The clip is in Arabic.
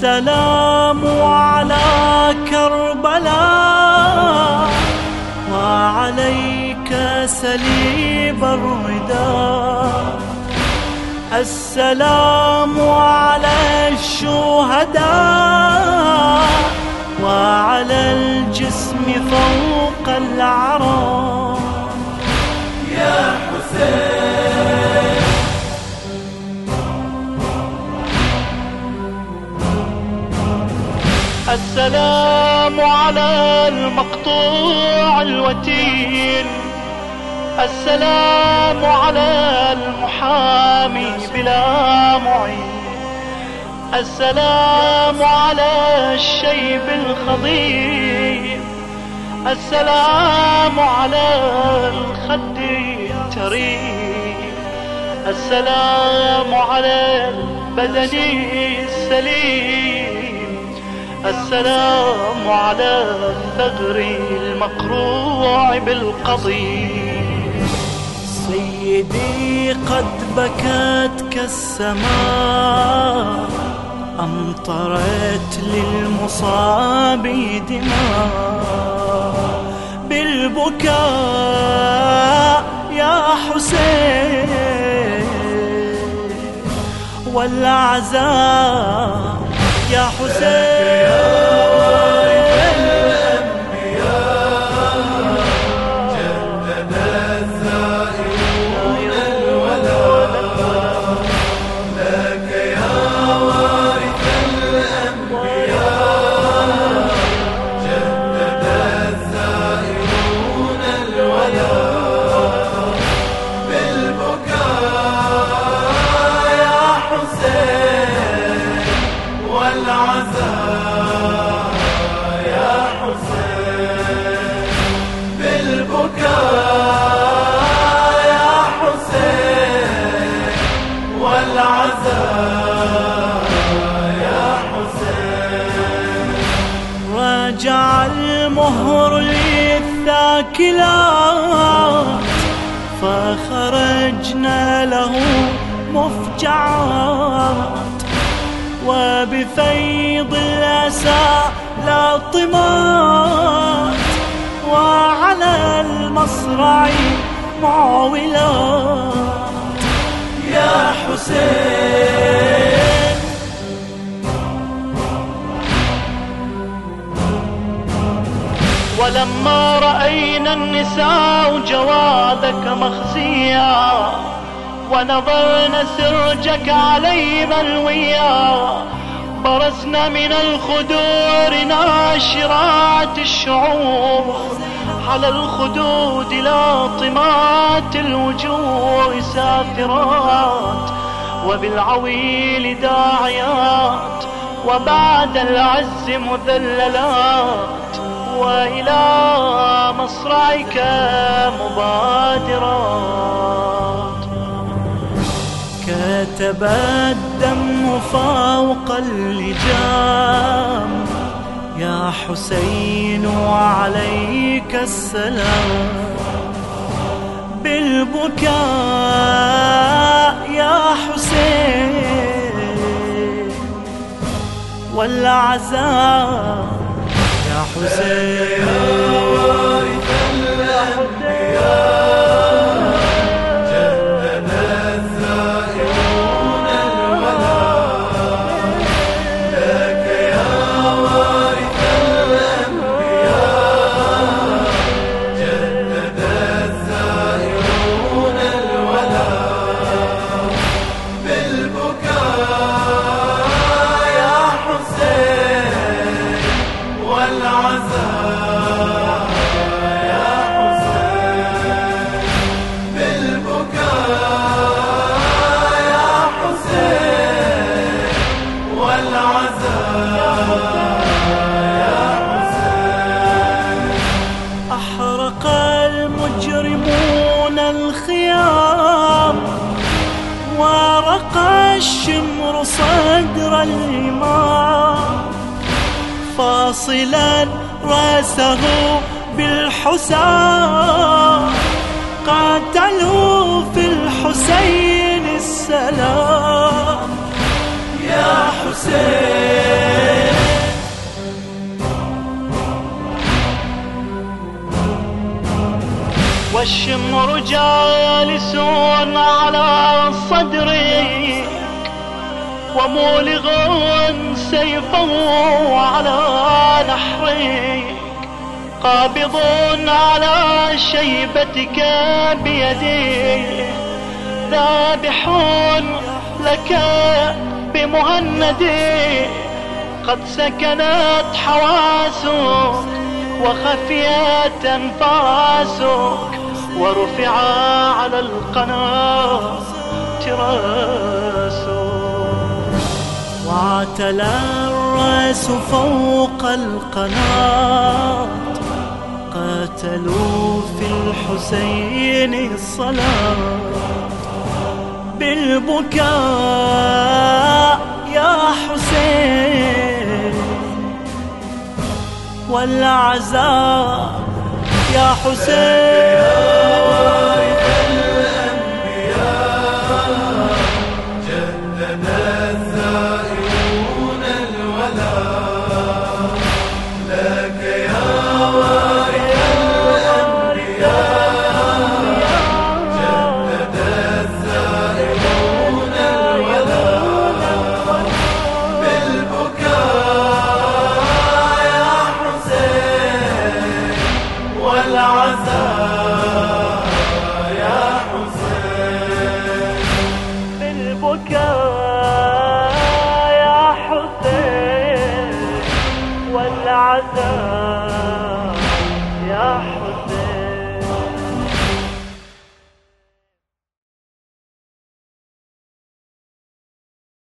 السلام على كربلاء وعليك سليب الرداء السلام على الشهداء وعلى الجسم فوق العرى. يا حسين السلام على المقطوع الوتين. السلام على المحامي بلا معين. السلام على الشيب الخضير. السلام على الخد التريم السلام على البدن السليم. السلام على الثغر المقروع بالقضيب سيدي قد بكت كالسماء أمطرت للمصاب دماء؟ بالبكاء يا حسين والعذاب يا حسين. رجع المهر للثاكلات فخرجنا له مفجعات وبفيض الأسى لاطمات وعلى المصرع معولات. يا حسين ولما رأينا النساء جوادك مخزيا ونظرنا سرجك علي ملويا برزنا من الخدور ناشرات الشعور على الخدود لاطمات الوجوه سافرات وبالعويل داعيات وبعد العز مذللات وإلى مصرعك مبادرات. كتب الدم فوق اللجام. يا حسين وعليك السلام. بالبكاء يا حسين. والعذاب حسين يا وارث الشمر صدر الإمام فاصلا رأسه بالحسام. قاتلوا في الحسين السلام. يا حسين. والشمر جالس على صدري ومولغ سيفه على نحري قابض على شيبتك بيدي ذابح لك بمهندي قد سكنت حواسك وخفيت انفاسك. ورفع على القناة تراسك واعتلى الرأس فوق القناة. قاتلوا في الحسين الصلاة. بالبكاء يا حسين. والعذاب يا حسين.